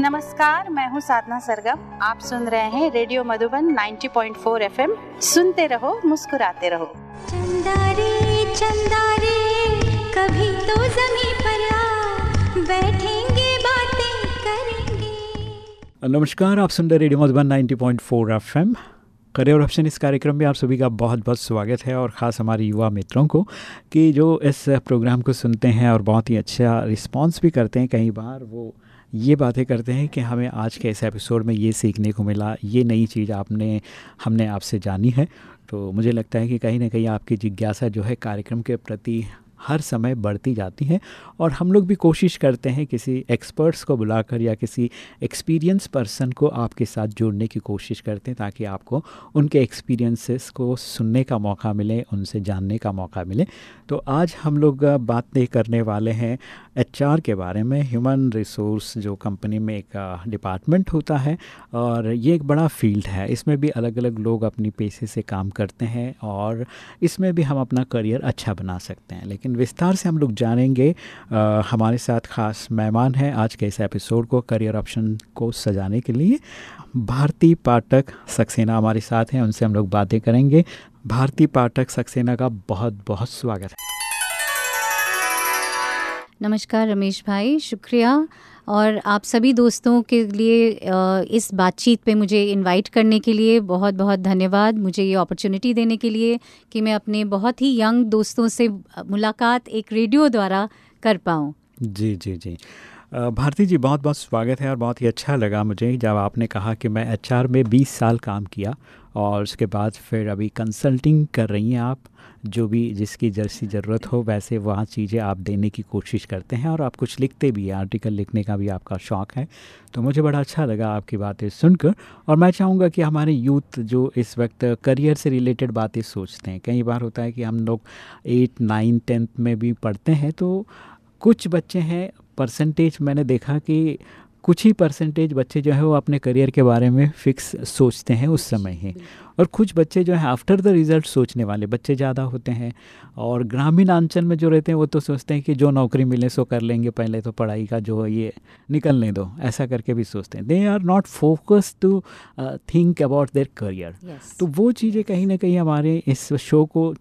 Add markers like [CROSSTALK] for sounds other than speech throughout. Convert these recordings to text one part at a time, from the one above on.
नमस्कार मैं हूँ साधना सरगम। आप सुन रहे हैं रेडियो मधुबन 90.4 एफएम। सुनते रहो मुस्कुराते रहो। चंदा रे चंदा रे कभी तो जमी पर आ बैठेंगे बातें करेंगे। नमस्कार आप सुन रहे radio Madhuban 90.4 FM. Career option इस कार्यक्रम में आप सभी का बहुत बहुत स्वागत है और ख़ास हमारे युवा मित्रों को कि जो इस प्रोग्राम को सुनते हैं और बहुत ही अच्छा रिस्पांस भी करते हैं। कई बार वो ये बातें करते हैं कि हमें आज के इस एपिसोड में ये सीखने को मिला, ये नई चीज़ आपने, हमने आपसे जानी है। तो मुझे लगता है कि कहीं ना कहीं आपकी जिज्ञासा जो है कार्यक्रम के प्रति हर समय बढ़ती जाती हैं और हम लोग भी कोशिश करते हैं किसी एक्सपर्ट्स को बुलाकर या किसी एक्सपीरियंस पर्सन को आपके साथ जोड़ने की कोशिश करते हैं ताकि आपको उनके एक्सपीरियंसेस को सुनने का मौका मिले, उनसे जानने का मौका मिले। तो आज हम लोग बातें करने वाले हैं एचआर के बारे में ह्यूमन रिसोर्स जो कंपनी में एक डिपार्टमेंट होता है और ये एक बड़ा फ़ील्ड है। इसमें भी अलग अलग लोग अपनी पेशे से काम करते हैं और इसमें भी हम अपना करियर अच्छा बना सकते हैं। लेकिन विस्तार से हम लोग जानेंगे आ, हमारे साथ ख़ास मेहमान हैं आज के इस एपिसोड को करियर ऑप्शन को सजाने के लिए। भारती पाठक सक्सेना हमारे साथ हैं उनसे हम लोग बातें करेंगे। भारती पाठक सक्सेना का बहुत बहुत स्वागत है। नमस्कार रमेश भाई शुक्रिया। और आप सभी दोस्तों के लिए इस बातचीत पे मुझे इनवाइट करने के लिए बहुत बहुत धन्यवाद, मुझे ये अपॉर्चुनिटी देने के लिए कि मैं अपने बहुत ही यंग दोस्तों से मुलाकात एक रेडियो द्वारा कर पाऊँ। जी जी जी। भारती जी बहुत बहुत स्वागत है और बहुत ही अच्छा लगा मुझे जब आपने कहा कि मैं एचआर में 20 साल काम किया और उसके बाद फिर अभी कंसल्टिंग कर रही हैं आप। जो भी जिसकी जैसी ज़रूरत हो, वैसे वहाँ चीज़ें आप देने की कोशिश करते हैं और आप कुछ लिखते भी हैं। आर्टिकल लिखने का भी आपका शौक़ है। तो मुझे बड़ा अच्छा लगा आपकी बातें सुनकर और मैं चाहूँगा कि हमारे यूथ जो इस वक्त करियर से रिलेटेड बातें सोचते हैं। कई बार होता है कि हम लोग एट, नाइन, टेंथ में भी पढ़ते हैं तो कुछ बच्चे हैं, परसेंटेज मैंने देखा कि कुछ ही परसेंटेज बच्चे जो है वो अपने करियर के बारे में फिक्स सोचते हैं उस समय ही। और कुछ बच्चे जो है आफ्टर द रिज़ल्ट सोचने वाले बच्चे ज़्यादा होते हैं और ग्रामीण अंचल में जो रहते हैं वो तो सोचते हैं कि जो नौकरी मिले सो कर लेंगे पहले तो पढ़ाई का जो ये निकलने दो ऐसा करके भी सोचते हैं। They are not focus to think about their career तो वो चीज़ें कहीं ना कहीं हमारे इस शो को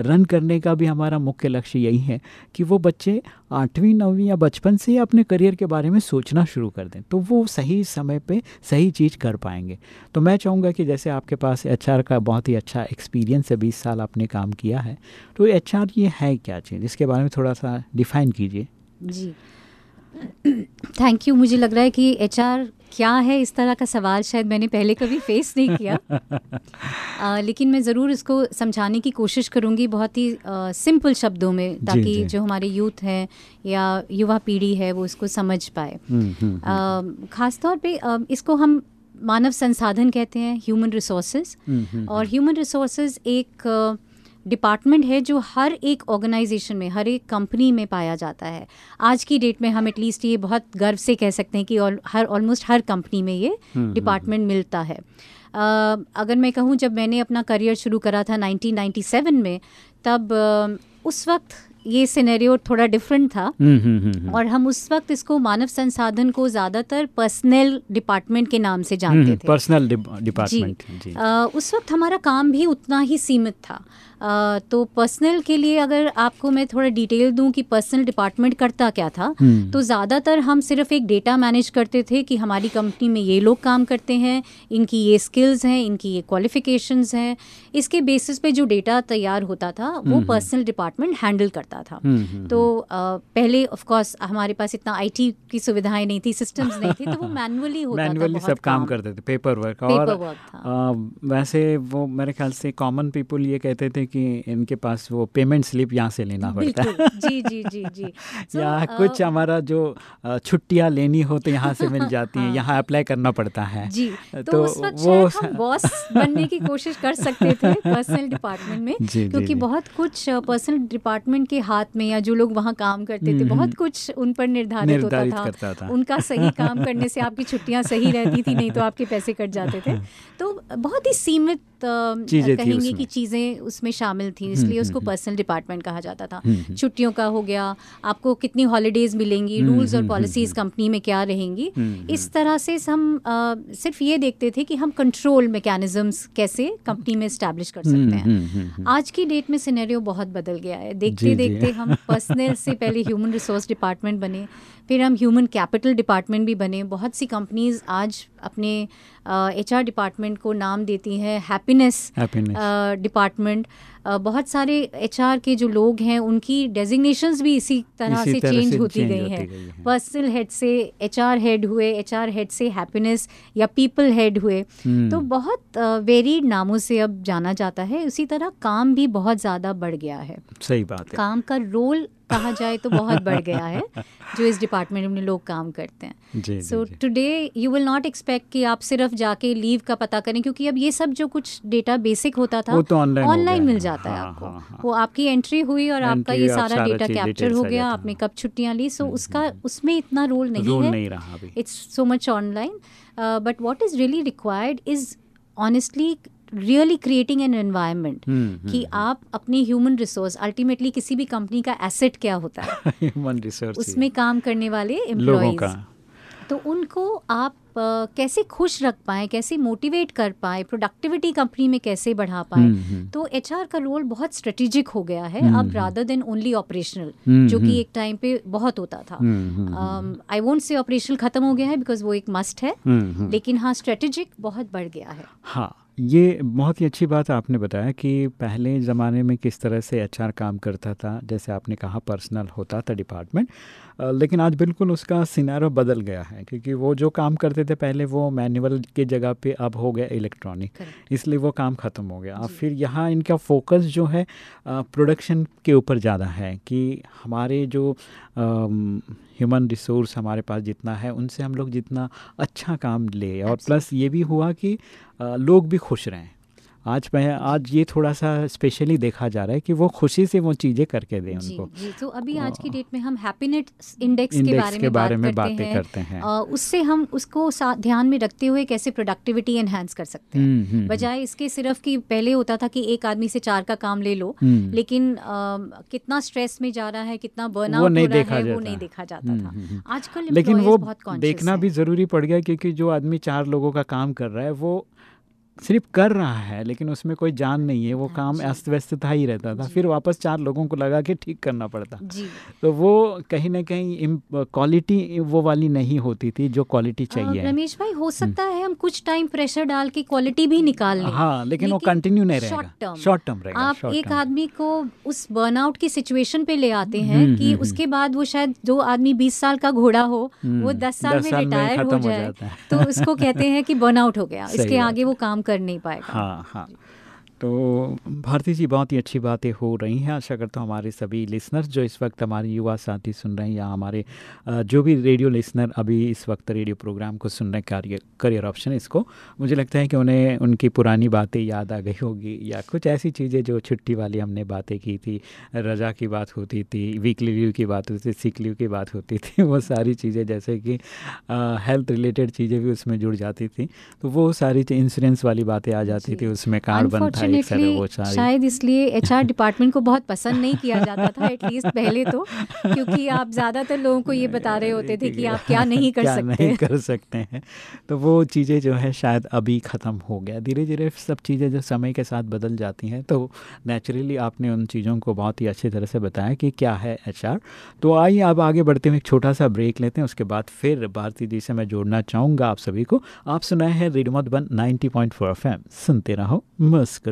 रन करने का भी हमारा मुख्य लक्ष्य यही है कि वो बच्चे आठवीं, नौवीं या बचपन से ही अपने करियर के बारे में सोचना शुरू कर दें तो वो सही समय पे सही चीज़ कर पाएँगे। तो मैं चाहूँगा कि जैसे आपके पास एचआर का बहुत ही अच्छा एक्सपीरियंस है, बीस साल आपने काम किया है तो एचआर ये है क्या चीज़? इसके बारे में थोड़ा सा डिफ़ाइन कीजिए। जी। थैंक यू मुझे लग रहा है कि एचआर क्या है इस तरह का सवाल शायद मैंने पहले कभी फेस नहीं किया [LAUGHS] आ, लेकिन मैं ज़रूर इसको समझाने की कोशिश करूँगी बहुत ही आ, सिंपल शब्दों में ताकि जी, जी. जो हमारे यूथ हैं या युवा पीढ़ी है वो इसको समझ पाए ख़ासतौर हम्म, हम्म। ख़ास तौर पे आ, इसको हम मानव संसाधन कहते हैं ह्यूमन रिसोर्सेज और ह्यूमन रिसोर्सेज एक डिपार्टमेंट है जो हर एक ऑर्गेनाइजेशन में हर एक कंपनी में पाया जाता है। आज की डेट में हम एटलीस्ट ये बहुत गर्व से कह सकते हैं कि हर ऑलमोस्ट हर कंपनी में ये डिपार्टमेंट हम्म, हम्म, हम्म। मिलता है। uh, अगर मैं कहूँ जब मैंने अपना करियर शुरू करा था 1997 में तब uh, उस वक्त ये सिनेरियो थोड़ा डिफरेंट था। और हम उस वक्त इसको मानव संसाधन को ज़्यादातर पर्सनल डिपार्टमेंट के नाम से जानते थे। पर्सनल डिपार्टमेंट जी, जी. आ, उस वक्त हमारा काम भी उतना ही सीमित था। तो पर्सनल के लिए अगर आपको मैं थोड़ा डिटेल दूँ कि पर्सनल डिपार्टमेंट करता क्या था हम्म। तो ज़्यादातर हम सिर्फ़ एक डेटा मैनेज करते थे कि हमारी कंपनी में ये लोग काम करते हैं इनकी ये स्किल्स हैं इनकी ये क्वालिफिकेशंस हैं। इसके बेसिस पे जो डेटा तैयार होता था वो पर्सनल डिपार्टमेंट हैंडल करता था। हम्म, हम्म, तो आ, पहले ऑफकोर्स हमारे पास इतना आईटी की सुविधाएँ नहीं थी सिस्टम्स नहीं थे तो वो [LAUGHS] मैनुअली होता मैनुअली सब काम करते थे पेपर वर्क और वैसे वो मेरे ख्याल से कॉमन पीपल ये कहते थे कि इनके पास वो पेमेंट स्लिप यहाँ से लेना पड़ता है। जी जी जी जी। [LAUGHS] So, या uh, कुछ हमारा जो छुट्टियाँ लेनी हो तो यहाँ से मिल [LAUGHS] जाती हैं यहाँ अप्लाई करना पड़ता है। जी तो, तो उस वक्त वो हम [LAUGHS] बॉस बनने की कोशिश कर सकते थे पर्सनल डिपार्टमेंट में जी, क्योंकि जी, बहुत कुछ पर्सनल डिपार्टमेंट के हाथ में या जो लोग वहाँ काम करते थे हम्म, बहुत हम्म। कुछ उन पर निर्धारित होता था, उनका सही काम करने से आपकी छुट्टियाँ सही रहती थी नहीं तो आपके पैसे कट जाते थे। तो बहुत ही सीमित कहेंगे। कि चीज़ें उसमें शामिल थी इसलिए उसको पर्सनल डिपार्टमेंट कहा जाता था। छुट्टियों का हो गया आपको कितनी हॉलीडेज मिलेंगी रूल्स और पॉलिसीज़ कंपनी में क्या रहेंगी इस तरह से हम सिर्फ़ ये देखते थे कि हम कंट्रोल मैकेनिज्म्स कैसे कंपनी में इस्टेब्लिश कर सकते हैं। आज की डेट में सिनेरियो बहुत बदल गया है। देखते। देखते हम पर्सनल से पहले ह्यूमन रिसोर्स डिपार्टमेंट बने फिर हम ह्यूमन कैपिटल डिपार्टमेंट भी बने। बहुत सी कंपनीज़ आज अपने एच आर डिपार्टमेंट को नाम देती हैं हैप्पीनेस डिपार्टमेंट बहुत सारे एच आर के जो लोग हैं उनकी डेजिग्नेशंस भी इसी तरह इसी से तरह चेंज से होती गई होती हैं। पर्सनल हेड से एच आर हेड हुए एच आर हेड से हैप्पीनेस या पीपल हेड हुए। हम्म। तो बहुत वेरिड नामों से अब जाना जाता है। उसी तरह काम भी बहुत ज़्यादा बढ़ गया है। सही बात है। काम का रोल कहा जाए तो बहुत बढ़ गया है [LAUGHS] जो इस डिपार्टमेंट में लोग काम करते हैं। So. Today you will not expect कि आप सिर्फ़ जाके लीव का पता करें क्योंकि अब ये सब जो कुछ डेटा बेसिक होता था वो तो ऑनलाइन मिल जाता है हाँ, आपको। हाँ, हाँ। वो आपकी एंट्री हुई और आपका ये सारा डेटा कैप्चर हो गया आपने कब छुट्टियाँ ली? सो उसका उसमें इतना रोल नहीं है। नहीं रहा अभी। It's so much online uh, but what is creating an environment हम्म, कि आप अपनी ह्यूमन रिसोर्स अल्टीमेटली किसी भी कंपनी का एसेट क्या होता है? [LAUGHS] ह्यूमन रिसोर्स उसमें काम करने वाले एम्प्लॉयज़ का। तो उनको आप अ, कैसे खुश रख पाए कैसे मोटिवेट कर पाए प्रोडक्टिविटी कंपनी में कैसे बढ़ा पाए? हम्म, हम्म। तो एचआर का रोल बहुत स्ट्रेटेजिक हो गया है अब rather than only operational hmm, जो हम्म। कि एक टाइम पे बहुत होता था। हम्म, हम्म, आई वोंट से ऑपरेशनल खत्म हो गया है बिकॉज़ वो एक मस्ट है। हम्म, हम्म। लेकिन हाँ स्ट्रेटेजिक बहुत बढ़ गया है। हाँ ये बहुत ही अच्छी बात आपने बताया कि पहले ज़माने में किस तरह से एचआर काम करता था जैसे आपने कहा पर्सनल होता था डिपार्टमेंट लेकिन आज बिल्कुल उसका सिनारो बदल गया है क्योंकि वो जो काम करते थे पहले वो मैनुअल के जगह पे अब हो गया इलेक्ट्रॉनिक इसलिए वो काम ख़त्म हो गया। अब फिर यहाँ इनका फोकस जो है प्रोडक्शन के ऊपर ज़्यादा है कि हमारे जो ह्यूमन रिसोर्स हमारे पास जितना है उनसे हम लोग जितना अच्छा काम ले। और प्लस ये भी हुआ कि लोग भी खुश रहें। आज मैं आज ये थोड़ा सा स्पेशली देखा जा रहा है कि वो खुशी से वो चीज़ें करके दें जी उनको। जी तो अभी आज की डेट में हम हैप्पीनेट इंडेक्स के इंडेक्स बारे के में बारे में बात करते करते हैं। अ, उससे हम उसको ध्यान में रखते हुए कैसे प्रोडक्टिविटी एनहांस कर सकते हम्म, हैं हम्म, बजाय इसके सिर्फ़ कि पहले होता था कि एक आदमी से चार का काम ले लो हम्म। लेकिन कितना स्ट्रेस में जा रहा है कितना वो बर्नआउट हो नहीं रहा देखा है वो जाता। नहीं देखा जाता हम्म, था। हम्म, हम्म। आजकल लेकिन वो देखना भी ज़रूरी पड़ गया क्योंकि जो आदमी चार लोगों का काम कर रहा है वो सिर्फ़ कर रहा है लेकिन उसमें कोई जान नहीं है वो हाँ काम अस्त व्यस्त था ही रहता था। फिर वापस चार लोगों को लगा के ठीक करना पड़ता। तो वो कहीं ना कहीं क्वालिटी वो वाली नहीं होती थी जो क्वालिटी चाहिए। रमेश भाई हो सकता है हम कुछ टाइम प्रेशर डाल के क्वालिटी भी निकाल लें हाँ लेकिन वो कंटिन्यू नहीं रहेगा। शॉर्ट टर्म रहेगा आप एक आदमी को उस बर्नआउट की सिचुएशन पे ले आते हैं हम्म, कि हम्म, उसके बाद वो शायद जो आदमी 20 साल का घोड़ा हो वो दस साल 10 में रिटायर हो जाए तो उसको कहते हैं कि बर्नआउट हो गया। [LAUGHS] इसके आगे वो काम कर नहीं पाएगा। हाँ हाँ। तो भारती जी बहुत ही अच्छी बातें हो रही हैं। आशा करता हूँ हमारे सभी लिसनर्स जो इस वक्त हमारे युवा साथी सुन रहे हैं या हमारे जो भी रेडियो लिसनर अभी इस वक्त रेडियो प्रोग्राम को सुन रहे कार्य करियर ऑप्शन इसको मुझे लगता है कि उन्हें उनकी पुरानी बातें याद आ गई होगी या कुछ ऐसी चीज़ें जो छुट्टी वाली हमने बातें की थी रजा की बात होती थी वीकली लीव की बात होती थी सिक लीव की बात होती थी वो सारी चीज़ें जैसे कि हेल्थ रिलेटेड चीज़ें भी उसमें जुड़ जाती थी। तो वो सारी इंश्योरेंस वाली बातें आ जाती थी उसमें कार्ड बनता सारी। शायद इसलिए एचआर डिपार्टमेंट [LAUGHS] को बहुत पसंद नहीं किया जाता था एटलीस्ट पहले तो क्योंकि आप ज़्यादातर लोगों को ये बता रहे होते थे कि आप क्या नहीं कर क्या सकते। नहीं कर सकते हैं। तो वो चीज़ें जो है शायद अभी ख़त्म हो गया। धीरे धीरे सब चीज़ें जो समय के साथ बदल जाती हैं तो नेचुरली आपने उन चीज़ों को बहुत ही अच्छी तरह से बताया कि क्या है एचआर तो आइए आप आगे बढ़ते हुए एक छोटा सा ब्रेक लेते हैं उसके बाद फिर भारती जी से मैं जोड़ना चाहूँगा आप सभी को। आप सुनाए हैं रेडियो मधुबन 90.4 पॉइंट सुनते रहो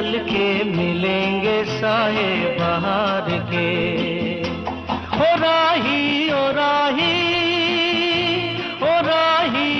चल के मिलेंगे साए बाहर के। ओ राही ओ राही ओ राही।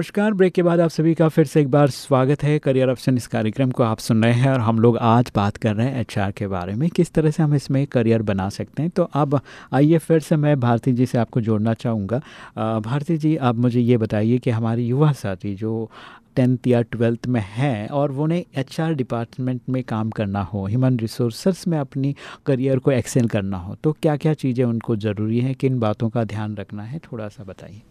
नमस्कार। ब्रेक के बाद आप सभी का फिर से एक बार स्वागत है। करियर ऑप्शन इस कार्यक्रम को आप सुन रहे हैं और हम लोग आज बात कर रहे हैं एचआर के बारे में, किस तरह से हम इसमें करियर बना सकते हैं। तो अब आइए फिर से मैं भारती जी से आपको जोड़ना चाहूँगा। भारती जी, आप मुझे ये बताइए कि हमारे युवा साथी जो टेंथ या ट्वेल्थ में हैं और वो ने एच डिपार्टमेंट में काम करना हो, ह्यूमन रिसोर्सेस में अपनी करियर को एक्सेल करना हो तो क्या क्या चीज़ें उनको ज़रूरी हैं? किन बातों का ध्यान रखना है? थोड़ा सा बताइए।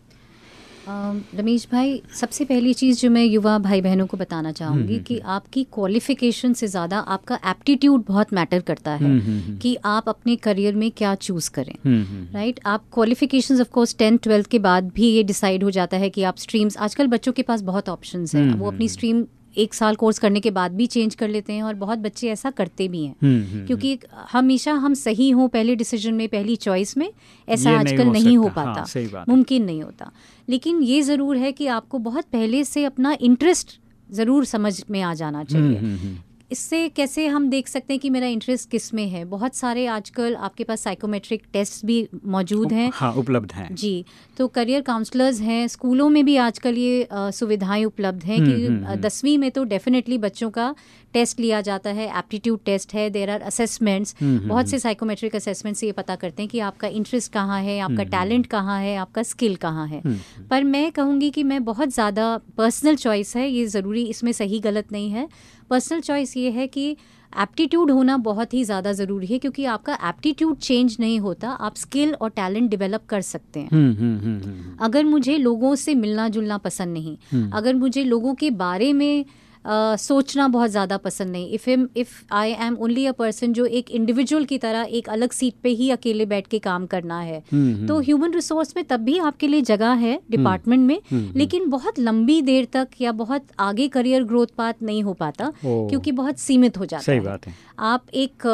रमेश भाई सबसे पहली चीज़ जो मैं युवा भाई बहनों को बताना चाहूँगी कि आपकी क्वालिफिकेशन से ज़्यादा आपका एप्टीट्यूड बहुत मैटर करता है हम्म, हम्म, हम्म। कि आप अपने करियर में क्या चूज़ करें हम्म, हम्म, राइट आप qualification of course tenth twelfth के बाद भी ये डिसाइड हो जाता है कि आप स्ट्रीम्स आजकल बच्चों के पास बहुत ऑप्शन हैं। हम्म, वो अपनी हम्म, स्ट्रीम एक साल कोर्स करने के बाद भी चेंज कर लेते हैं और बहुत बच्चे ऐसा करते भी हैं। हम्म, हम्म, क्योंकि हमेशा हम सही हों पहले डिसीज़न में पहली चॉइस में ऐसा आजकल नहीं हो नहीं हो पाता हाँ, पाता। है। मुमकिन नहीं होता। लेकिन ये ज़रूर है कि आपको बहुत पहले से अपना इंटरेस्ट ज़रूर समझ में आ जाना हम्म, चाहिए हम्म, हम्म। इससे कैसे हम देख सकते हैं कि मेरा इंटरेस्ट किसमें है? बहुत सारे आजकल आपके पास साइकोमेट्रिक टेस्ट भी मौजूद हैं। हाँ उपलब्ध हैं। जी तो करियर काउंसलर्स हैं स्कूलों में भी आजकल ये सुविधाएँ उपलब्ध हैं हम्म, कि हम्म, हम्म। दसवीं में तो डेफिनेटली बच्चों का टेस्ट लिया जाता है एप्टीट्यूड टेस्ट है देर आर असेसमेंट्स हम्म, हम्म, बहुत से साइकोमेट्रिक असेसमेंट से ये पता करते हैं कि आपका इंटरेस्ट कहाँ है आपका टैलेंट कहाँ है आपका स्किल कहाँ है। हम्म, पर मैं कहूँगी कि मैं बहुत ज़्यादा पर्सनल चॉइस है ये ज़रूरी इसमें सही गलत नहीं है। पर्सनल चॉइस ये है कि एप्टीट्यूड होना बहुत ही ज़्यादा ज़रूरी है क्योंकि आपका एप्टीट्यूड चेंज नहीं होता आप स्किल और टैलेंट डेवलप कर सकते हैं। हम्म, हम्म, हम्म, हम्म, अगर मुझे लोगों से मिलना जुलना पसंद नहीं हम्म। अगर मुझे लोगों के बारे में uh, सोचना बहुत ज़्यादा पसंद नहीं। If am if I am only a person जो एक इंडिविजुअल की तरह एक अलग सीट पे ही अकेले बैठ के काम करना है हम्म, तो ह्यूमन रिसोर्स में तब भी आपके लिए जगह है डिपार्टमेंट में हम्म, लेकिन बहुत लंबी देर तक या बहुत आगे करियर ग्रोथ पाथ नहीं हो पाता। क्योंकि बहुत सीमित हो जाता सही है। बात है। आप एक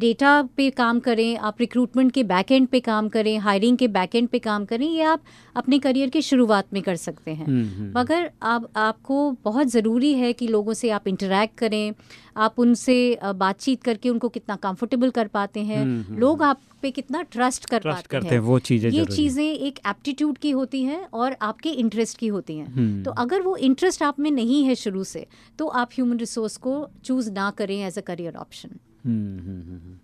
डेटा पे काम करें आप रिक्रूटमेंट के बैक एंड पे काम करें हायरिंग के बैक एंड पे काम करें ये आप अपने करियर की शुरुआत में कर सकते हैं। हम्म, हम्म, मगर आप आपको बहुत ज़रूरी है कि लोगों से आप इंटरेक्ट करें आप उनसे बातचीत करके उनको कितना कंफर्टेबल कर पाते हैं। हम्म, हम्म, लोग आप पे कितना ट्रस्ट कर ट्रस्ट पाते करते हैं वो चीज़ें ये चीज़ें एक एप्टीट्यूड की होती हैं और आपके इंटरेस्ट की होती हैं। हम्म, तो अगर वो इंटरेस्ट आप में नहीं है शुरू से तो आप ह्यूमन रिसोर्स को चूज़ ना करें as a career option hmm, hmm, hmm, hmm.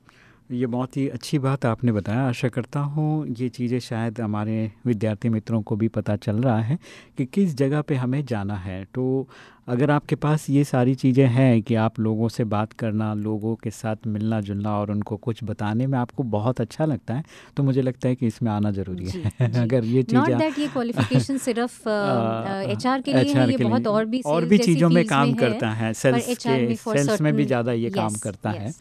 ये बहुत ही अच्छी बात आपने बताया। आशा करता हूँ ये चीज़ें शायद हमारे विद्यार्थी मित्रों को भी पता चल रहा है कि किस जगह पे हमें जाना है। तो अगर आपके पास ये सारी चीज़ें हैं कि आप लोगों से बात करना लोगों के साथ मिलना जुलना और उनको कुछ बताने में आपको बहुत अच्छा लगता है तो मुझे लगता है कि इसमें आना ज़रूरी जी, है। [LAUGHS] जी। अगर ये चीज़ें ये क्वालिफिकेशन सिर्फ़ [LAUGHS] एच आर के लिए है ये के बहुत और भी और भी चीज़ों में काम करता है सेल्स के में सेल्स में भी ज़्यादा ये काम करता है।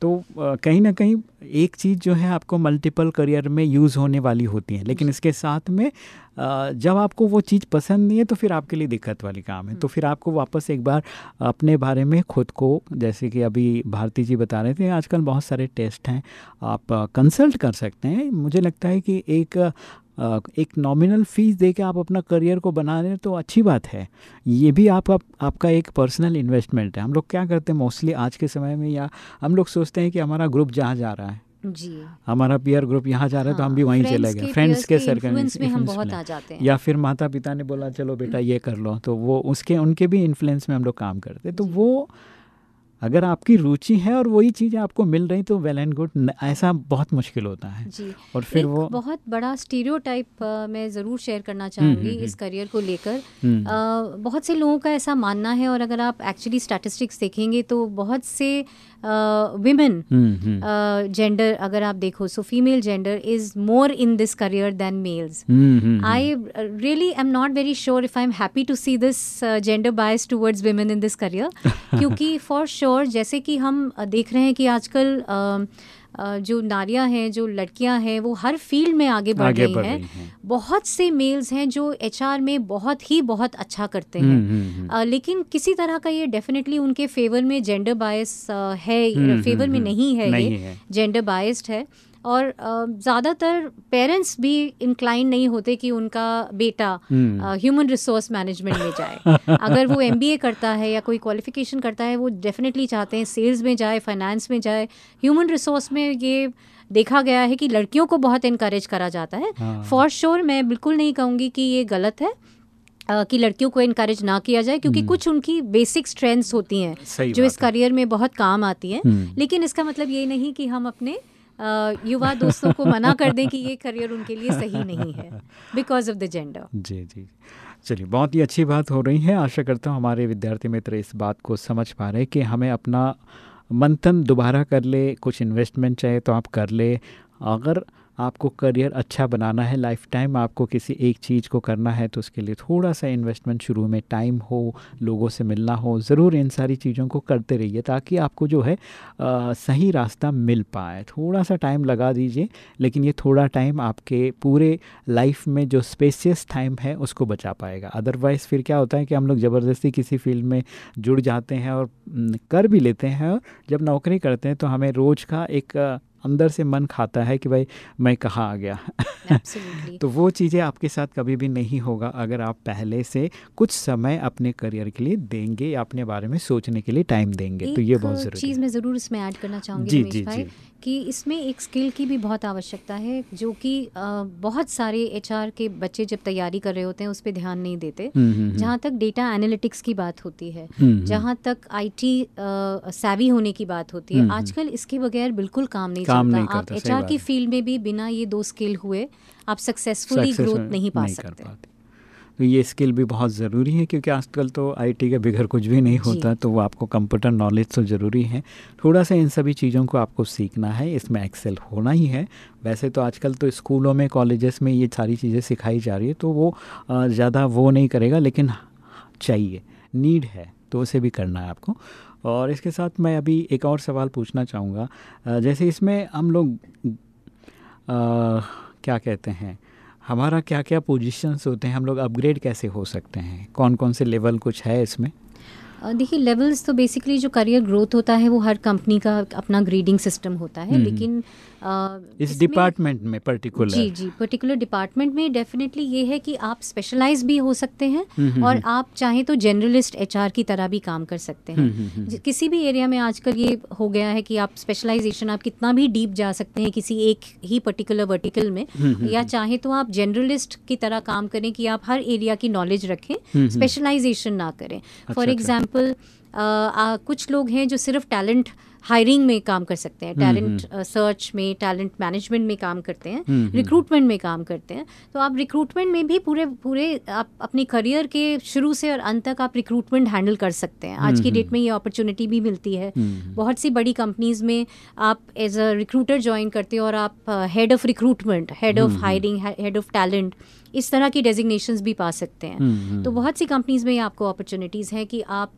तो कहीं ना कहीं एक चीज़ जो है आपको मल्टीपल करियर में यूज़ होने वाली होती है लेकिन इसके साथ में जब आपको वो चीज़ पसंद नहीं है तो फिर आपके लिए दिक्कत वाली काम है। तो फिर आपको वापस एक बार अपने बारे में खुद को जैसे कि अभी भारती जी बता रहे थे आजकल बहुत सारे टेस्ट हैं आप कंसल्ट कर सकते हैं। मुझे लगता है कि एक एक नॉमिनल फ़ीस दे के आप अपना करियर को बना रहे हैं तो अच्छी बात है। ये भी आप, आप आपका एक पर्सनल इन्वेस्टमेंट है। हम लोग क्या करते हैं मोस्टली आज के समय में या हम लोग सोचते हैं कि हमारा ग्रुप जहाँ जा रहा है। जी। हमारा पीयर ग्रुप यहाँ जा रहा है तो हम भी हाँ, वहीं चले गए। फ्रेंड्स के के सर्कल में हम बहुत आ जाते हैं। या फिर माता पिता ने बोला चलो बेटा ये कर लो। तो वो उसके उनके भी इन्फ्लुएंस में हम लोग काम करते तो वो अगर आपकी रुचि है और वही चीज़ें आपको मिल रही तो वेल एंड गुड ऐसा बहुत मुश्किल होता है। जी और फिर एक वो बहुत बड़ा स्टीरियोटाइप मैं ज़रूर शेयर करना चाहूँगी हम्म, इस करियर को लेकर। हम्म, बहुत से लोगों का ऐसा मानना है और अगर आप एक्चुअली स्टैटिस्टिक्स देखेंगे तो बहुत से विमेन हम्म, हम्म, जेंडर अगर आप देखो so female gender is more in this career than males I hmm, uh, really am not very sure if I'm happy to see this uh, gender bias towards women in this career [LAUGHS] क्योंकि sure जैसे कि हम देख रहे हैं कि आजकल जो नारियाँ हैं जो लड़कियाँ हैं वो हर फ़ील्ड में आगे बढ़ आगे रही हैं। रही हैं। बहुत से मेल्स हैं जो एचआर में बहुत ही बहुत अच्छा करते हम्म, हैं। हम्म, हम्म, अ, लेकिन किसी तरह का ये डेफिनेटली उनके फेवर में जेंडर बायस है हम्म, फेवर हम्म, में हम्म, नहीं है ये। जेंडर बायस्ड है। और ज़्यादातर पेरेंट्स भी इंक्लाइन नहीं होते कि उनका बेटा हम्म। ह्यूमन रिसोर्स मैनेजमेंट में जाए [LAUGHS] अगर वो एमबीए करता है या कोई क्वालिफिकेशन करता है वो डेफिनेटली चाहते हैं सेल्स में जाए फाइनेंस में जाए ह्यूमन रिसोर्स में ये देखा गया है कि लड़कियों को बहुत इनकरेज करा जाता है हाँ। फॉर श्योर मैं बिल्कुल नहीं कहूँगी कि ये गलत है कि लड़कियों को इनक्रेज ना किया जाए क्योंकि कुछ उनकी बेसिक स्ट्रेंथ्स होती हैं जो इस करियर में बहुत काम आती हैं हम्म। लेकिन इसका मतलब ये नहीं कि हम अपने युवा दोस्तों को मना कर दें कि ये करियर उनके लिए सही नहीं है बिकॉज़ ऑफ़ द जेंडर जी जी चलिए, बहुत ही अच्छी बात हो रही है। आशा करता हूँ हमारे विद्यार्थी मित्र इस बात को समझ पा रहे हैं कि हमें अपना मंथन दोबारा कर ले, कुछ इन्वेस्टमेंट चाहे तो आप कर ले। अगर आपको करियर अच्छा बनाना है लाइफ टाइम आपको किसी एक चीज़ को करना है तो उसके लिए थोड़ा सा इन्वेस्टमेंट शुरू में टाइम हो लोगों से मिलना हो ज़रूर इन सारी चीज़ों को करते रहिए ताकि आपको जो है आ, सही रास्ता मिल पाए। थोड़ा सा टाइम लगा दीजिए लेकिन ये थोड़ा टाइम आपके पूरे लाइफ में जो स्पेसियस टाइम है उसको बचा पाएगा। अदरवाइज़ फिर क्या होता है कि हम लोग ज़बरदस्ती किसी फ़ील्ड में जुड़ जाते हैं और कर भी लेते हैं और जब नौकरी करते हैं तो हमें रोज़ का एक अंदर से मन खाता है कि भाई मैं कहाँ आ गया। [LAUGHS] तो वो चीज़ें आपके साथ कभी भी नहीं होगा अगर आप पहले से कुछ समय अपने करियर के लिए देंगे या अपने बारे में सोचने के लिए टाइम देंगे तो ये बहुत ज़रूरी चीज़ मैं ज़रूर इसमें ऐड करना चाहूँगी जी, जी, जी। कि इसमें एक स्किल की भी बहुत आवश्यकता है जो कि बहुत सारे एचआर के बच्चे जब तैयारी कर रहे होते हैं उस पर ध्यान नहीं देते हम्म, हम्म, हम्म। जहाँ तक डेटा एनालिटिक्स की बात होती है। जहाँ तक आईटी सैवी होने की बात होती है। आजकल इसके बगैर बिल्कुल काम नहीं काम चलता नहीं आप एचआर की फ़ील्ड में भी बिना ये दो स्किल हुए आप सक्सेसफुली ग्रोथ नहीं पा सकते। तो ये स्किल भी बहुत ज़रूरी है क्योंकि आजकल तो आईटी के बिगड़ कुछ भी नहीं होता तो वो आपको कंप्यूटर नॉलेज तो ज़रूरी है। थोड़ा सा इन सभी चीज़ों को आपको सीखना है इसमें एक्सेल होना ही है। वैसे तो आजकल तो स्कूलों में कॉलेजेस में ये सारी चीज़ें सिखाई जा रही है तो वो ज़्यादा वो नहीं करेगा लेकिन चाहिए नीड है तो उसे भी करना है आपको। और इसके साथ मैं अभी एक और सवाल पूछना चाहूँगा जैसे इसमें हम लोग अ, क्या कहते हैं हमारा क्या क्या पोजीशंस होते हैं? हम लोग अपग्रेड कैसे हो सकते हैं? कौन कौन से लेवल कुछ है इसमें? देखिए लेवल्स तो बेसिकली जो करियर ग्रोथ होता है वो हर कंपनी का अपना ग्रेडिंग सिस्टम होता है हम्म। लेकिन अ, इस डिपार्टमेंट में पर्टिकुलर जी जी पर्टिकुलर डिपार्टमेंट में डेफिनेटली ये है कि आप स्पेशलाइज भी हो सकते हैं हम्म, और हम्म। आप चाहें तो जनरलिस्ट एचआर की तरह भी काम कर सकते हैं हम्म, हम्म, हम्म। किसी भी एरिया में आजकल ये हो गया है कि आप स्पेशलाइजेशन आप कितना भी डीप जा सकते हैं किसी एक ही पर्टिकुलर वर्टिकल में हम्म, हम्म, या चाहे तो आप जनरलिस्ट की तरह काम करें कि आप हर एरिया की नॉलेज रखें हम्म। स्पेशलाइजेशन ना करें फॉर अच्छा। एग्ज़ाम्पल कुछ लोग हैं जो सिर्फ़ टैलेंट हायरिंग में काम कर सकते हैं टैलेंट सर्च में टैलेंट मैनेजमेंट में काम करते हैं हम्म, हम्म। रिक्रूटमेंट में काम करते हैं। तो आप रिक्रूटमेंट में भी पूरे पूरे आप अपने करियर के शुरू से और अंत तक आप रिक्रूटमेंट हैंडल कर सकते हैं। आज की हम्म, डेट में ये अपॉर्चुनिटी भी मिलती है। हम्म। बहुत सी बड़ी कंपनीज़ में आप एज अ रिक्रूटर ज्वाइन करते हो और आप head of recruitment head of hiring head of talent इस तरह की डेजिग्नेशंस भी पा सकते हैं। हम्म, तो बहुत सी कंपनीज़ में आपको अपॉर्चुनिटीज़ हैं कि आप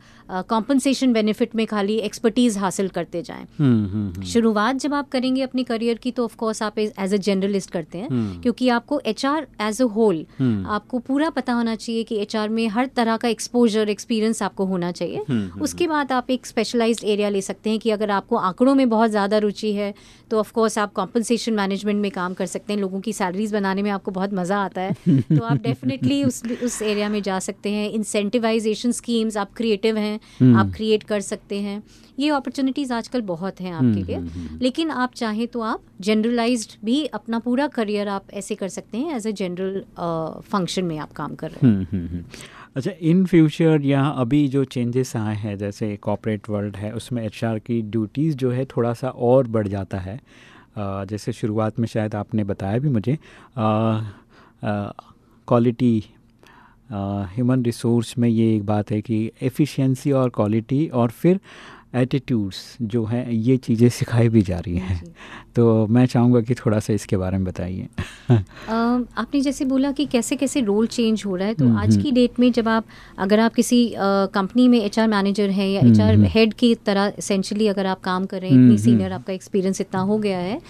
कॉम्पनसेशन बेनिफिट में खाली एक्सपर्टीज़ हासिल करते जाएँ। हम्म, हम्म, हम्म। शुरुआत जब आप करेंगे अपने करियर की तो ऑफकोर्स आप एज अ जर्नलिस्ट करते हैं। हम्म। क्योंकि आपको H R as a whole hmm. आपको पूरा पता होना चाहिए कि एचआर में हर तरह का एक्सपोजर एक्सपीरियंस आपको होना चाहिए। हम्म, उसके बाद आप एक स्पेशलाइज्ड एरिया ले सकते हैं कि अगर आपको आंकड़ों में बहुत ज़्यादा रुचि है तो ऑफकोर्स आप कॉम्पनसेशन मैनेजमेंट में काम कर सकते हैं। लोगों की सैलरीज बनाने में आपको बहुत मज़ा आता है। [LAUGHS] तो आप डेफिनेटली उस उस एरिया में जा सकते हैं। इंसेंटिवाइजेशन स्कीम्स आप क्रिएटिव हैं हम्म। आप क्रिएट कर सकते हैं। ये अपॉर्चुनिटीज़ आजकल बहुत हैं आपके लिए। लेकिन आप चाहें तो आप जनरलाइज्ड भी अपना पूरा करियर आप ऐसे कर सकते हैं एज ए जनरल फ़ंक्शन में आप काम कर रहे हैं। हम्म, हम्म, हम्म। अच्छा इन फ्यूचर यहाँ अभी जो चेंजेस आए हैं जैसे कॉपरेट वर्ल्ड है उसमें एचआर की ड्यूटीज़ जो है थोड़ा सा और बढ़ जाता है। जैसे शुरुआत में शायद आपने बताया भी मुझे। क्वालिटी ह्यूमन रिसोर्स में ये एक बात है कि एफिशिएंसी और क्वालिटी और फिर एटीट्यूड्स जो हैं ये चीज़ें [LAUGHS] सिखाई भी जा रही हैं तो मैं चाहूँगा कि थोड़ा सा इसके बारे में बताइए आपने जैसे बोला कि कैसे कैसे रोल चेंज हो रहा है तो हम्म, आज की डेट में जब आप अगर आप किसी कंपनी में एचआर मैनेजर हैं या एचआर हम्म। हेड की तरह एसेंशली अगर आप काम कर रहे हैं हम्म, इतनी हम्म। सीनियर आपका एक्सपीरियंस इतना हो गया है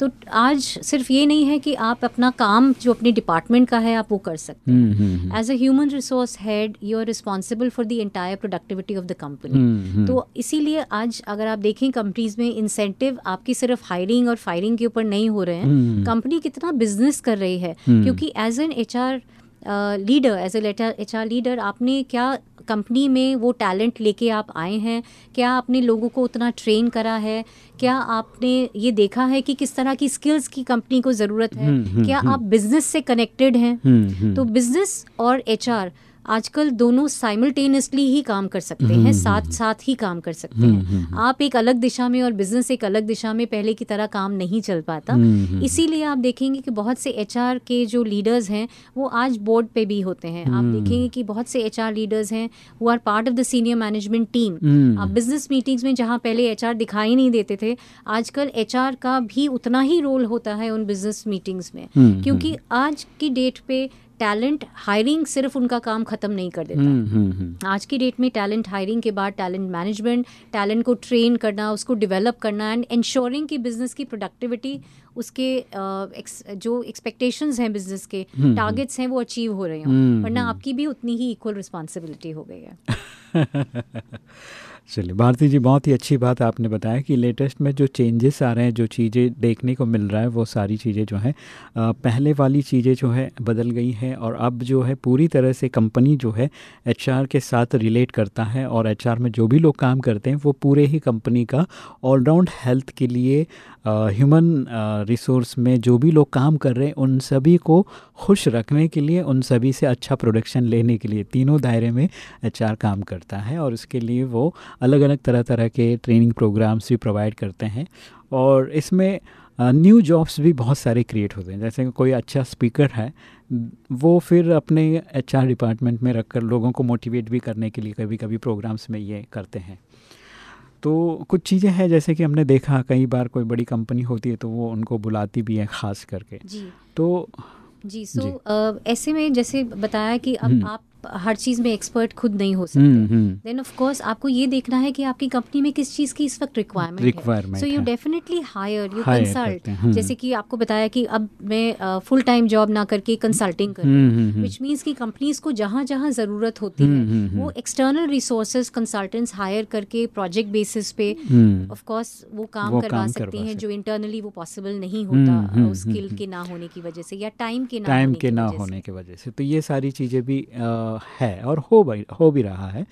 तो आज सिर्फ़ ये नहीं है कि आप अपना काम जो अपने डिपार्टमेंट का है आप वो कर सकते हैं hmm, hmm, hmm. As a human resource head you are responsible for the entire productivity of the company hmm, hmm. तो इसीलिए आज अगर आप देखें कंपनीज़ में इंसेंटिव आपकी सिर्फ़ हायरिंग और फायरिंग के ऊपर नहीं हो रहे हम्म। हैं कंपनी कितना बिज़नेस कर रही है हम्म। क्योंकि as an H R leader as a H R leader आपने क्या कंपनी में वो टैलेंट लेके आप आए हैं क्या आपने लोगों को उतना ट्रेन करा है क्या आपने ये देखा है कि किस तरह की स्किल्स की कंपनी को ज़रूरत है हम्म, हम्म, क्या हम्म। आप बिज़नेस से कनेक्टेड हैं। तो बिज़नेस और एचआर आजकल दोनों साइमल्टेनियसली ही काम कर सकते हम्म, हैं हम्म, साथ साथ ही काम कर सकते हम्म, हैं। हम्म, आप एक अलग दिशा में और बिज़नेस एक अलग दिशा में पहले की तरह काम नहीं चल पाता। हम्म, हम्म। इसीलिए आप देखेंगे कि बहुत से एचआर के जो लीडर्स हैं वो आज बोर्ड पे भी होते हैं। आप हम्म। देखेंगे कि बहुत से एचआर लीडर्स हैं वो are part of the senior management team hmm. आप बिज़नेस मीटिंग्स में जहाँ पहले एचआर दिखाई नहीं देते थे आजकल एचआर का भी उतना ही रोल होता है उन बिज़नेस मीटिंग्स में। हम्म, क्योंकि आज की डेट पे टैलेंट हायरिंग सिर्फ़ उनका काम खत्म नहीं कर देता हम्म, हम्म, हम्म। आज की डेट में टैलेंट हायरिंग के बाद टैलेंट मैनेजमेंट टैलेंट को ट्रेन करना उसको डेवलप करना एंड इंश्योरिंग कि बिज़नेस की प्रोडक्टिविटी उसके जो एक्सपेक्टेशंस हैं बिज़नेस के टारगेट्स हैं वो अचीव हो रहे हों वरना। आपकी भी उतनी ही इक्वल रिस्पॉन्सिबिलिटी हो गई है [LAUGHS] चलिए, भारती जी, बहुत ही अच्छी बात आपने बताया कि लेटेस्ट में जो चेंजेस आ रहे हैं, जो चीज़ें देखने को मिल रहा है, वो सारी चीज़ें जो हैं पहले वाली चीज़ें जो है, बदल गई हैं और अब जो है पूरी तरह से कंपनी जो है एचआर के साथ रिलेट करता है और एचआर में जो भी लोग काम करते हैं, वो पूरे ही कंपनी का ऑलराउंड हेल्थ के लिए ह्यूमन रिसोर्स में जो भी लोग काम कर रहे हैं, उन सभी को खुश रखने के लिए, उन सभी से अच्छा प्रोडक्शन लेने के लिए तीनों दायरे में एचआर काम करता है और उसके लिए वो अलग अलग तरह तरह के ट्रेनिंग प्रोग्राम्स भी प्रोवाइड करते हैं और इसमें न्यू जॉब्स भी बहुत सारे क्रिएट होते हैं जैसे कोई अच्छा स्पीकर है वो फिर अपने एचआर डिपार्टमेंट में रखकर लोगों को मोटिवेट भी करने के लिए कभी कभी प्रोग्राम्स में ये करते हैं तो कुछ चीज़ें हैं जैसे कि हमने देखा कई बार कोई बड़ी कंपनी होती है तो वो उनको बुलाती भी है ख़ास करके जी तो जी सो जी। ऐसे में जैसे बताया कि अब हम्म। आप हर चीज़ में एक्सपर्ट खुद नहीं हो हम्म, सकते हम्म। देन ऑफ़ कोर्स आपको ये देखना है कि आपकी कंपनी में किस चीज़ की इस वक्त requirement so you definitely hire you consult hmm. जैसे कि आपको बताया कि अब मैं फुल टाइम जॉब ना करके कंसल्टिंग कर रही हम्म, हम्म, हूँ हम्म। विच मीन्स कि कंपनीज़ को जहाँ जहाँ ज़रूरत होती हम्म, हम्म, है हम्म। वो एक्सटर्नल रिसोर्सेज कंसल्टेंट्स हायर करके प्रोजेक्ट बेसिस पे हम्म। ऑफ़ कोर्स वो काम करवा सकते हैं जो इंटरनली वो पॉसिबल नहीं हम्म, होता हम्म, उस हम्म, स्किल हम्म। के ना होने की वजह से या टाइम के ना टाइम होने के ना वजह से। होने की वजह से तो ये सारी चीज़ें भी है और हो भी हो भी रहा है।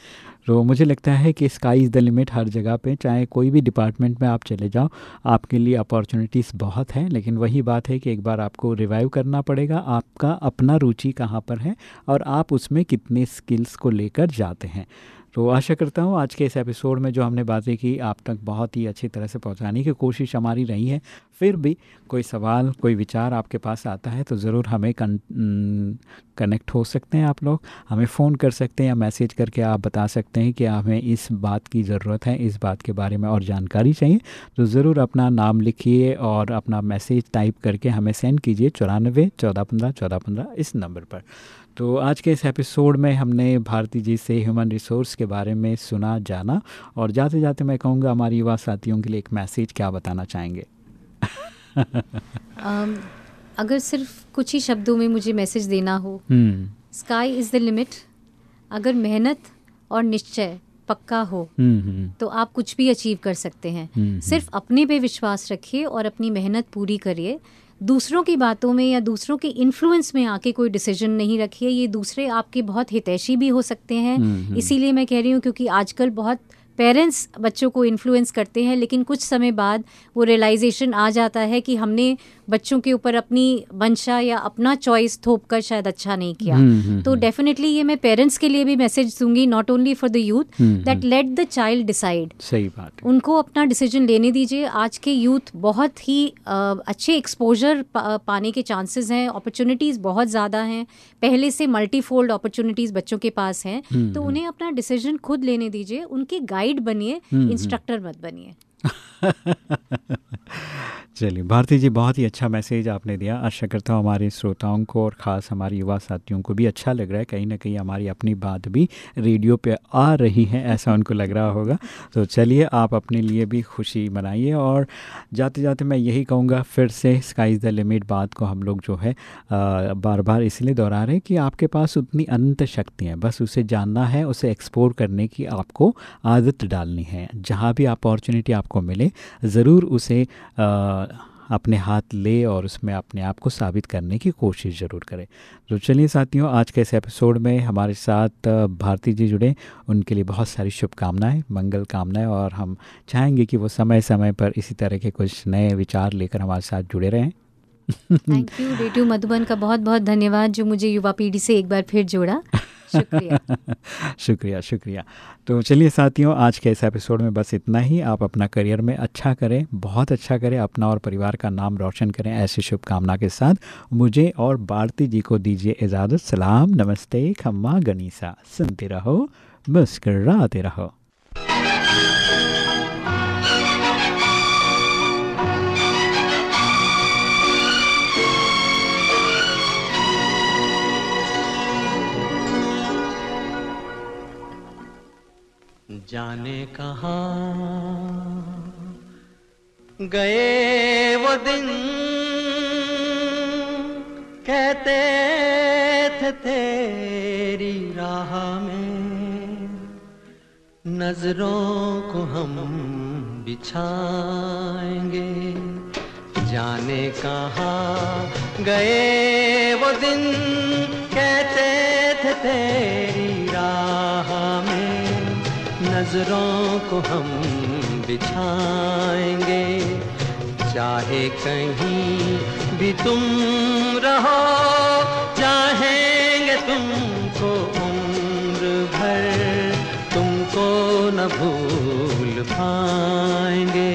तो मुझे लगता है कि स्काई इज़ द लिमिट हर जगह पे, चाहे कोई भी डिपार्टमेंट में आप चले जाओ, आपके लिए अपॉर्चुनिटीज़ बहुत हैं, लेकिन वही बात है कि एक बार आपको रिवाइव करना पड़ेगा, आपका अपना रुचि कहाँ पर है और आप उसमें कितने स्किल्स को लेकर जाते हैं। तो आशा करता हूँ आज के इस एपिसोड में जो हमने बातें की आप तक बहुत ही अच्छी तरह से पहुँचाने की कोशिश हमारी रही है। फिर भी कोई सवाल कोई विचार आपके पास आता है तो ज़रूर हमें कन, कनेक्ट हो सकते हैं आप लोग। हमें फ़ोन कर सकते हैं या मैसेज करके आप बता सकते हैं कि हमें इस बात की ज़रूरत है इस बात के बारे में और जानकारी चाहिए तो ज़रूर अपना नाम लिखिए और अपना मैसेज टाइप करके हमें सेंड कीजिए चौरानबे चौदह पंद्रह चौदह पंद्रह इस नंबर पर। तो आज के इस एपिसोड में हमने भारती जी से ह्यूमन रिसोर्स के बारे में सुना जाना और जाते जाते मैं कहूँगा हमारे युवा साथियों के लिए एक मैसेज क्या बताना चाहेंगे? [LAUGHS] अम, अगर सिर्फ़ कुछ ही शब्दों में मुझे मैसेज देना हो हम्म। Sky is the limit. अगर मेहनत और निश्चय पक्का हो हम्म हम्म। तो आप कुछ भी अचीव कर सकते हैं। सिर्फ़ अपने पे विश्वास रखिए और अपनी मेहनत पूरी करिए। दूसरों की बातों में या दूसरों के इन्फ्लुएंस में आके कोई डिसीज़न नहीं रखिए ये दूसरे आपके बहुत हितैषी भी हो सकते हैं हम्म, हम्म। इसीलिए मैं कह रही हूँ क्योंकि आजकल बहुत पेरेंट्स बच्चों को इन्फ्लुएंस करते हैं लेकिन कुछ समय बाद वो रियलाइजेशन आ जाता है कि हमने बच्चों के ऊपर अपनी वंशा या अपना चॉइस थोप कर शायद अच्छा नहीं किया। हम्म, हम्म, तो डेफिनेटली ये मैं पेरेंट्स के लिए भी मैसेज दूँगी not only for the youth hmm, that let the child decide सही बात उनको अपना डिसीज़न लेने दीजिए। आज के यूथ बहुत ही अ, अच्छे एक्सपोजर पा, पाने के चांसेस हैं। अपॉर्चुनिटीज़ बहुत ज़्यादा हैं। पहले से मल्टीफोल्ड अपॉर्चुनिटीज़ बच्चों के पास हैं। हम्म, तो उन्हें अपना डिसीज़न खुद लेने दीजिए। उनके गाइड बनिए हम्म, इंस्ट्रक्टर मत बनिए। [LAUGHS] चलिए भारती जी बहुत ही अच्छा मैसेज आपने दिया। आशा करता हूँ हमारे श्रोताओं को और ख़ास हमारे युवा साथियों को भी अच्छा लग रहा है। कहीं ना कहीं हमारी अपनी बात भी रेडियो पे आ रही है ऐसा उनको लग रहा होगा। तो चलिए आप अपने लिए भी खुशी मनाइए और जाते जाते मैं यही कहूँगा फिर से स्काई इज़ द लिमिट बात को हम लोग जो है आ, बार बार इसलिए दोहरा रहे हैं कि आपके पास उतनी अनंत शक्ति बस उसे जानना है उसे एक्सप्लोर करने की आपको आदत डालनी है। जहाँ भी अपॉर्चुनिटी आपको मिले ज़रूर उसे अपने हाथ ले और उसमें अपने आप को साबित करने की कोशिश ज़रूर करें। तो चलिए साथियों, आज के इस एपिसोड में हमारे साथ भारती जी जुड़े। उनके लिए बहुत सारी शुभकामनाएँ, मंगल कामनाएँ और हम चाहेंगे कि वो समय समय पर इसी तरह के कुछ नए विचार लेकर हमारे साथ जुड़े रहें। थैंक यू रेडियो मधुबन का बहुत बहुत धन्यवाद जो मुझे युवा पीढ़ी से एक बार फिर जोड़ा। शुक्रिया। [LAUGHS] शुक्रिया शुक्रिया। तो चलिए साथियों, आज के इस एपिसोड में बस इतना ही। आप अपना करियर में अच्छा करें, बहुत अच्छा करें, अपना और परिवार का नाम रोशन करें ऐसी शुभकामना के साथ। मुझे और भारती जी को दीजिए इजाज़त। सलाम, नमस्ते, खम्मा, गनीसा। सुनते रहो, मुस्कराते रहो। जाने कहा। गए वो दिन, कहते थे तेरी राह में, नज़रों को हम बिछाएँगे। जाने कहा, गए वो दिन, कहते थे तेरी राह नज़रों को हम बिछाएँगे। चाहे कहीं भी तुम रहो, चाहेंगे तुमको उम्र भर, तुमको न भूल पाएँगे।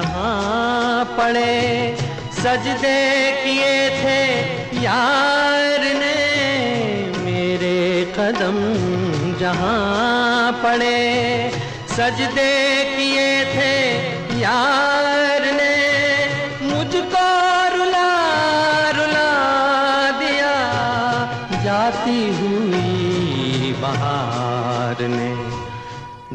जहाँ पड़े सजदे किए थे यार ने मेरे कदम जहाँ पड़े सजदे किए थे यार ने मुझको रुला रुला दिया। जाती हुई बहार ने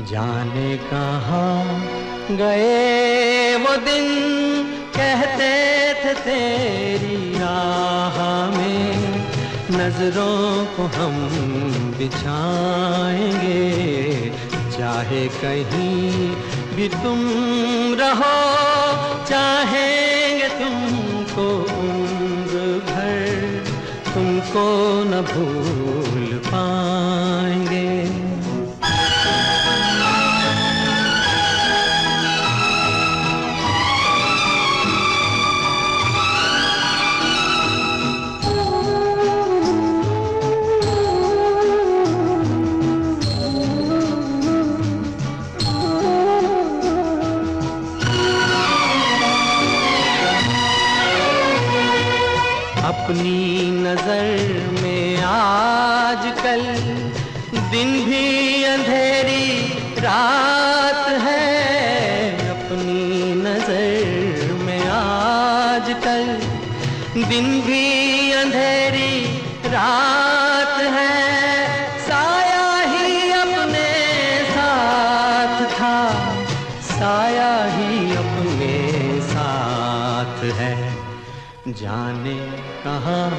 जाने कहाँ गए वो दिन कहते थे तेरी राह में, नज़रों को हम बिछाएँगे। चाहे कहीं भी तुम रहो, चाहेंगे तुमको उम्र भर, तुमको न भूल पाएँगे। दिन भी अंधेरी, रात है। साया ही अपने साथ था। साया ही अपने साथ है। जाने कहाँ